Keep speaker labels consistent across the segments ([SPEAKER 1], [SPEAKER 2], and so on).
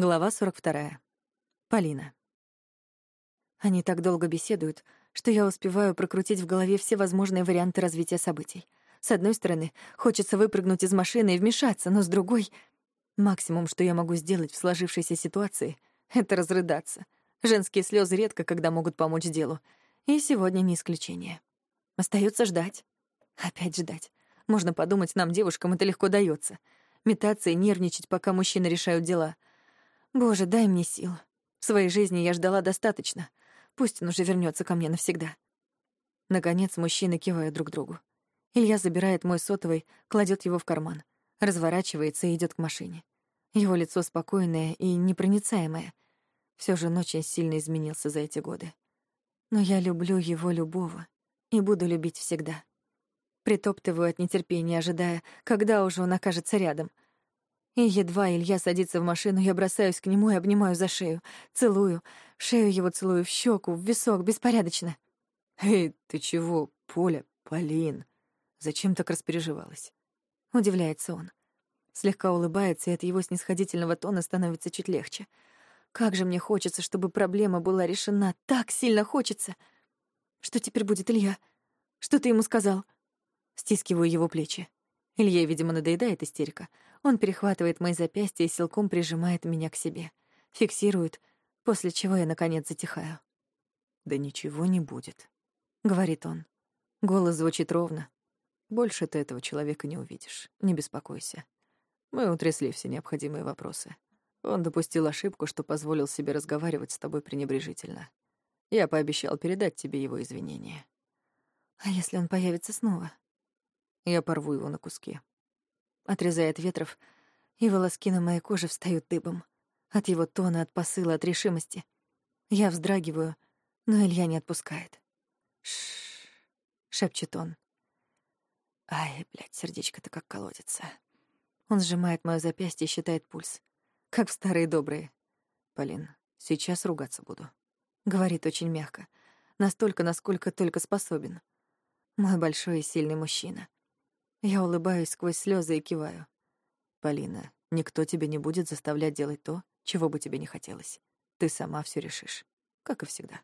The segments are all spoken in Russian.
[SPEAKER 1] Глава 42. Полина. Они так долго беседуют, что я успеваю прокрутить в голове все возможные варианты развития событий. С одной стороны, хочется выпрыгнуть из машины и вмешаться, но с другой... Максимум, что я могу сделать в сложившейся ситуации, — это разрыдаться. Женские слезы редко когда могут помочь делу. И сегодня не исключение. Остается ждать. Опять ждать. Можно подумать, нам, девушкам, это легко дается. Метаться и нервничать, пока мужчины решают дела — Боже, дай мне сил. В своей жизни я ждала достаточно. Пусть он уже вернется ко мне навсегда. Наконец мужчины кивают друг другу. Илья забирает мой сотовый, кладет его в карман, разворачивается и идет к машине. Его лицо спокойное и непроницаемое. Все же он очень сильно изменился за эти годы. Но я люблю его любого и буду любить всегда. Притоптываю от нетерпения, ожидая, когда уже он окажется рядом — и едва Илья садится в машину, я бросаюсь к нему и обнимаю за шею. Целую. Шею его целую в щеку, в висок, беспорядочно.
[SPEAKER 2] «Эй, ты чего, Поля, Полин? Зачем так распереживалась?»
[SPEAKER 1] Удивляется он. Слегка улыбается, и от его снисходительного тона становится чуть легче. Как же мне хочется, чтобы проблема была решена. Так сильно хочется. Что теперь будет, Илья? Что ты ему сказал? Стискиваю его плечи. Илье, видимо, надоедает истерика. Он перехватывает мои запястья и силком прижимает меня к себе. Фиксирует, после чего я, наконец, затихаю.
[SPEAKER 2] «Да ничего не будет», —
[SPEAKER 1] говорит он. Голос звучит ровно.
[SPEAKER 2] «Больше ты этого человека не увидишь. Не беспокойся. Мы утрясли все необходимые вопросы. Он допустил ошибку, что позволил себе разговаривать с тобой пренебрежительно. Я пообещал передать тебе его извинения».
[SPEAKER 1] «А если он появится снова?»
[SPEAKER 2] Я порву его на куски.
[SPEAKER 1] Отрезает ветров, и волоски на моей коже встают дыбом. От его тона, от посыла, от решимости. Я вздрагиваю, но Илья не отпускает.
[SPEAKER 2] Шш,
[SPEAKER 1] шепчет он. Ай, блядь, сердечко-то как колодится. Он сжимает моё запястье и считает пульс. Как в старые добрые.
[SPEAKER 2] Полин, сейчас ругаться буду.
[SPEAKER 1] Говорит очень мягко. Настолько, насколько только способен. Мой большой и сильный мужчина. Я улыбаюсь сквозь слезы и киваю.
[SPEAKER 2] Полина, никто тебя не будет заставлять делать то, чего бы тебе не хотелось. Ты сама все решишь, как и всегда.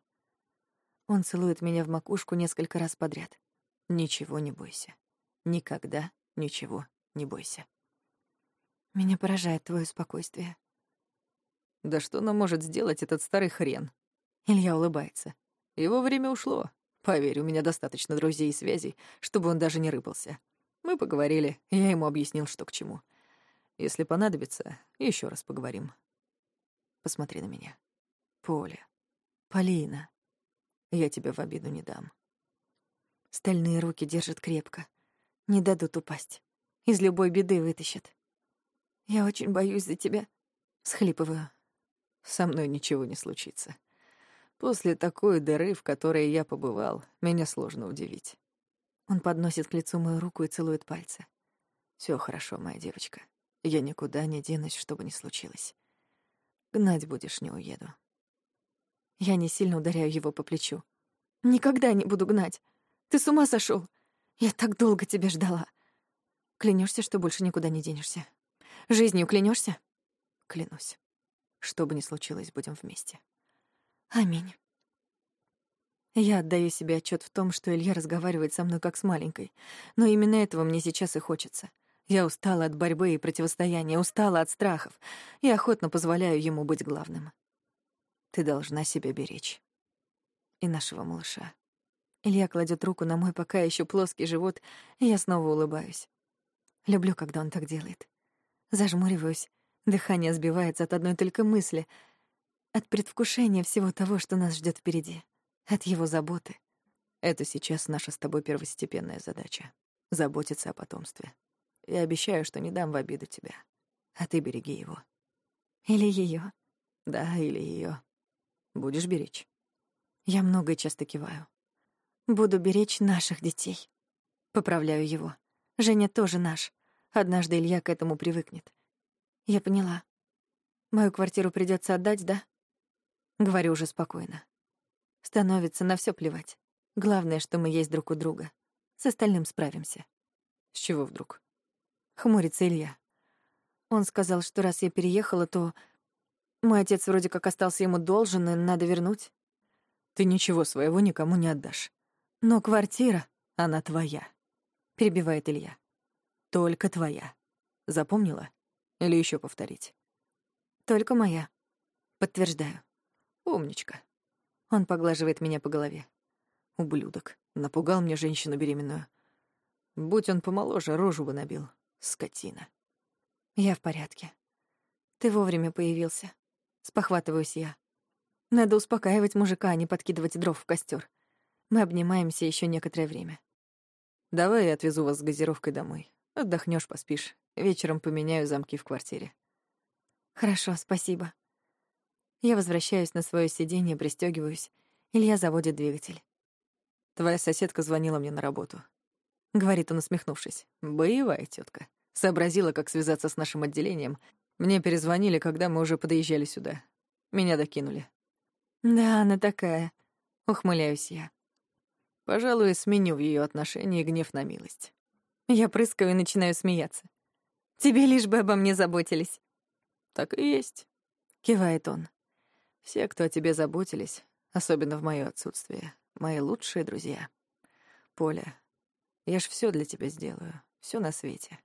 [SPEAKER 1] Он целует меня в макушку несколько раз подряд.
[SPEAKER 2] Ничего не бойся. Никогда ничего не бойся.
[SPEAKER 1] Меня поражает твое спокойствие.
[SPEAKER 2] Да что нам может сделать этот старый хрен?
[SPEAKER 1] Илья улыбается.
[SPEAKER 2] Его время ушло. Поверь, у меня достаточно друзей и связей, чтобы он даже не рыпался. Мы поговорили, я ему объяснил, что к чему. Если понадобится, еще раз поговорим. Посмотри на меня. Поля. Полина. Я тебя в обиду не дам.
[SPEAKER 1] Стальные руки держат крепко. Не дадут упасть. Из любой беды вытащат. Я очень боюсь за тебя. Схлипываю.
[SPEAKER 2] Со мной ничего не случится. После такой дыры, в которой я побывал, меня сложно удивить.
[SPEAKER 1] Он подносит к лицу мою руку и целует пальцы.
[SPEAKER 2] Все хорошо, моя девочка. Я никуда не денусь, что бы ни случилось. Гнать будешь, не уеду.
[SPEAKER 1] Я не сильно ударяю его по плечу. Никогда не буду гнать. Ты с ума сошел? Я так долго тебя ждала. Клянешься, что больше никуда не денешься? Жизнью клянешься?
[SPEAKER 2] Клянусь. Что бы ни случилось, будем вместе.
[SPEAKER 1] Аминь. Я отдаю себе отчет в том, что Илья разговаривает со мной как с маленькой. Но именно этого мне сейчас и хочется. Я устала от борьбы и противостояния, устала от страхов, и охотно позволяю ему быть главным.
[SPEAKER 2] Ты должна себя беречь. И нашего малыша.
[SPEAKER 1] Илья кладет руку на мой пока еще плоский живот, и я снова улыбаюсь. Люблю, когда он так делает. Зажмуриваюсь, дыхание сбивается от одной только мысли, от предвкушения всего того, что нас ждет впереди от его заботы.
[SPEAKER 2] Это сейчас наша с тобой первостепенная задача — заботиться о потомстве. Я обещаю, что не дам в обиду тебя, а ты береги его.
[SPEAKER 1] Или ее.
[SPEAKER 2] Да, или ее. Будешь беречь?
[SPEAKER 1] Я много и часто киваю. Буду беречь наших детей. Поправляю его. Женя тоже наш. Однажды Илья к этому привыкнет. Я поняла. Мою квартиру придется отдать, да? Говорю уже спокойно. Становится на все плевать. Главное, что мы есть друг у друга. С остальным справимся.
[SPEAKER 2] С чего вдруг?
[SPEAKER 1] Хмурится Илья. Он сказал, что раз я переехала, то... Мой отец вроде как остался ему должен, и надо вернуть.
[SPEAKER 2] Ты ничего своего никому не отдашь.
[SPEAKER 1] Но квартира,
[SPEAKER 2] она твоя, — перебивает Илья. Только твоя. Запомнила? Или еще повторить?
[SPEAKER 1] Только моя. Подтверждаю.
[SPEAKER 2] Умничка.
[SPEAKER 1] Он поглаживает меня по голове.
[SPEAKER 2] Ублюдок. Напугал мне женщину беременную. Будь он помоложе, рожу бы набил. Скотина.
[SPEAKER 1] Я в порядке. Ты вовремя появился. Спохватываюсь я. Надо успокаивать мужика, а не подкидывать дров в костер. Мы обнимаемся еще некоторое время.
[SPEAKER 2] Давай я отвезу вас с газировкой домой. Отдохнешь, поспишь. Вечером поменяю замки в квартире.
[SPEAKER 1] Хорошо, спасибо. Я возвращаюсь на свое сиденье, пристегиваюсь. Илья заводит двигатель.
[SPEAKER 2] Твоя соседка звонила мне на работу. Говорит он, усмехнувшись. Боевая тетка. Сообразила, как связаться с нашим отделением. Мне перезвонили, когда мы уже подъезжали сюда. Меня докинули.
[SPEAKER 1] Да, она такая. Ухмыляюсь я.
[SPEAKER 2] Пожалуй, сменю в ее отношении гнев на милость.
[SPEAKER 1] Я прыскаю и начинаю смеяться. Тебе лишь бы обо мне заботились.
[SPEAKER 2] Так и есть. Кивает он. Все, кто о тебе заботились, особенно в моё отсутствие, мои лучшие друзья. Поля, я ж все для тебя сделаю, все на свете.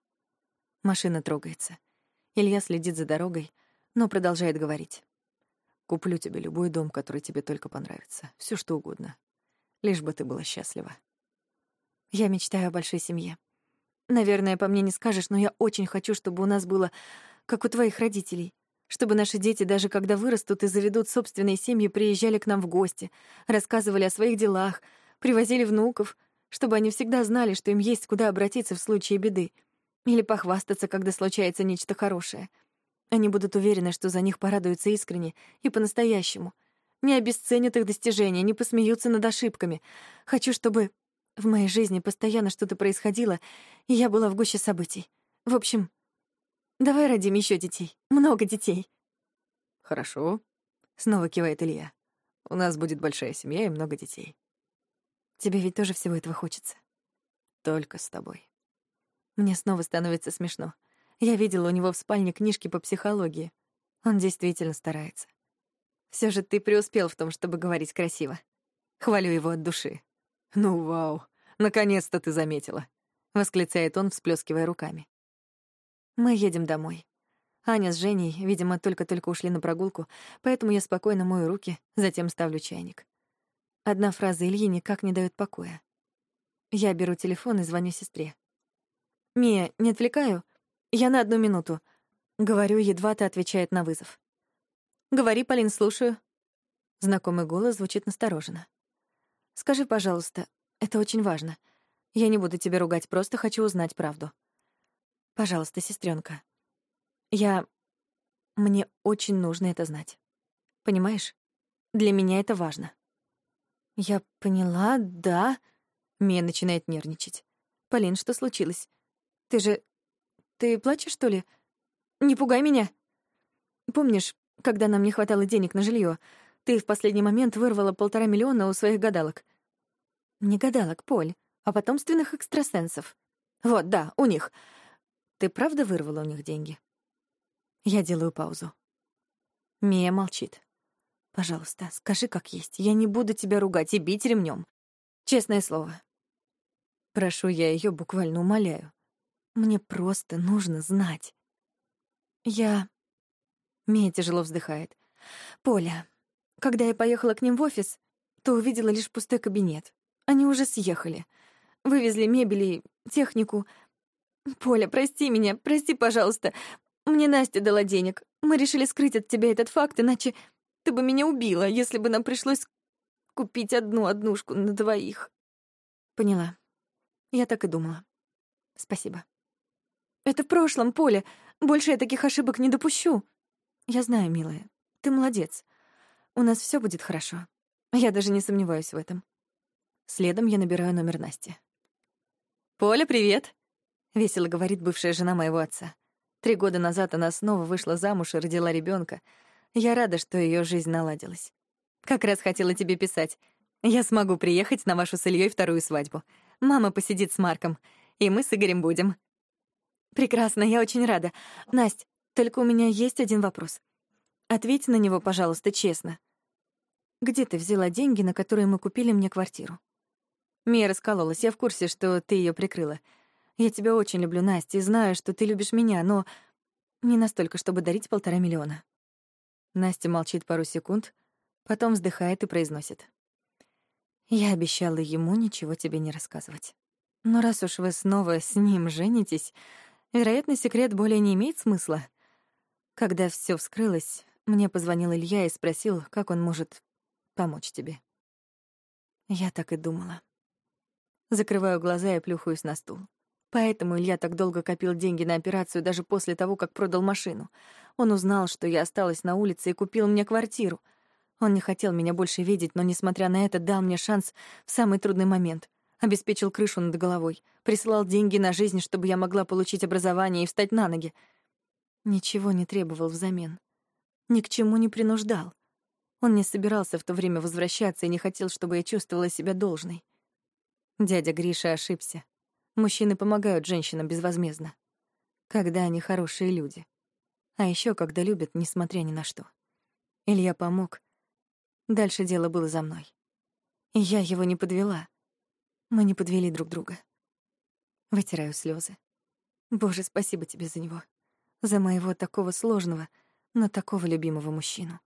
[SPEAKER 1] Машина трогается. Илья следит за дорогой, но продолжает говорить.
[SPEAKER 2] Куплю тебе любой дом, который тебе только понравится. все что угодно. Лишь бы ты была счастлива.
[SPEAKER 1] Я мечтаю о большой семье. Наверное, по мне не скажешь, но я очень хочу, чтобы у нас было, как у твоих родителей. Чтобы наши дети, даже когда вырастут и заведут собственные семьи, приезжали к нам в гости, рассказывали о своих делах, привозили внуков, чтобы они всегда знали, что им есть куда обратиться в случае беды — или похвастаться, когда случается нечто хорошее. Они будут уверены, что за них порадуются искренне и по-настоящему. Не обесценят их достижения, не посмеются над ошибками. Хочу, чтобы в моей жизни постоянно что-то происходило, и я была в гуще событий. В общем, давай родим еще детей. Много детей.
[SPEAKER 2] Хорошо. Снова кивает Илья. У нас будет большая семья и много детей.
[SPEAKER 1] Тебе ведь тоже всего этого хочется.
[SPEAKER 2] Только с тобой.
[SPEAKER 1] Мне снова становится смешно. Я видела у него в спальне книжки по психологии. Он действительно старается. Все же ты преуспел в том, чтобы говорить красиво. Хвалю его от души.
[SPEAKER 2] «Ну, вау! Наконец-то ты заметила!» — восклицает он, всплескивая руками.
[SPEAKER 1] Мы едем домой. Аня с Женей, видимо, только-только ушли на прогулку, поэтому я спокойно мою руки, затем ставлю чайник. Одна фраза Ильи никак не дает покоя. Я беру телефон и звоню сестре. «Мия, не отвлекаю? Я на одну минуту». Говорю, едва ты отвечает на вызов. «Говори, Полин, слушаю». Знакомый голос звучит настороженно. «Скажи, пожалуйста, это очень важно. Я не буду тебя ругать, просто хочу узнать правду. Пожалуйста, сестренка. Я... Мне очень нужно это знать. Понимаешь? Для меня это важно». «Я поняла, да...» Мия начинает нервничать. «Полин, что случилось? Ты же... Ты плачешь, что ли? Не пугай меня. Помнишь, когда нам не хватало денег на жилье, ты в последний момент вырвала полтора миллиона у своих гадалок? Не гадалок, Поль, а потомственных экстрасенсов. Вот, да, у них. Ты правда вырвала у них деньги? Я делаю паузу. Мия молчит. Пожалуйста, скажи как есть. Я не буду тебя ругать и бить ремнем. Честное слово. Прошу я ее, буквально умоляю. Мне просто нужно знать. Я... Мия тяжело вздыхает. Поля, когда я поехала к ним в офис, то увидела лишь пустой кабинет. Они уже съехали. Вывезли мебель и технику. Поля, прости меня, прости, пожалуйста. Мне Настя дала денег. Мы решили скрыть от тебя этот факт, иначе ты бы меня убила, если бы нам пришлось купить одну однушку на двоих. Поняла. Я так и думала. Спасибо. Это в прошлом, Поля. Больше я таких ошибок не допущу. Я знаю, милая. Ты молодец. У нас все будет хорошо. Я даже не сомневаюсь в этом. Следом я набираю номер Насти. «Поля, привет!» — весело говорит бывшая жена моего отца. Три года назад она снова вышла замуж и родила ребенка. Я рада, что ее жизнь наладилась. Как раз хотела тебе писать. Я смогу приехать на вашу с Ильей вторую свадьбу. Мама посидит с Марком, и мы с Игорем будем. Прекрасно, я очень рада. Настя, только у меня есть один вопрос. Ответь на него, пожалуйста, честно. Где ты взяла деньги, на которые мы купили мне квартиру? Мия раскололась, я в курсе, что ты ее прикрыла. Я тебя очень люблю, Настя, и знаю, что ты любишь меня, но не настолько, чтобы дарить полтора миллиона. Настя молчит пару секунд, потом вздыхает и произносит. Я обещала ему ничего тебе не рассказывать. Но раз уж вы снова с ним женитесь, вероятно, секрет более не имеет смысла. Когда все вскрылось, мне позвонил Илья и спросил, как он может помочь тебе. Я так и думала. Закрываю глаза и плюхаюсь на стул. Поэтому Илья так долго копил деньги на операцию даже после того, как продал машину. Он узнал, что я осталась на улице и купил мне квартиру. Он не хотел меня больше видеть, но, несмотря на это, дал мне шанс в самый трудный момент. Обеспечил крышу над головой, присылал деньги на жизнь, чтобы я могла получить образование и встать на ноги. Ничего не требовал взамен. Ни к чему не принуждал. Он не собирался в то время возвращаться и не хотел, чтобы я чувствовала себя должной. Дядя Гриша ошибся. Мужчины помогают женщинам безвозмездно. Когда они хорошие люди. А еще когда любят, несмотря ни на что. Илья помог. Дальше дело было за мной. И я его не подвела. Мы не подвели друг друга. Вытираю слезы. Боже, спасибо тебе за него. За моего такого сложного, но такого любимого мужчину.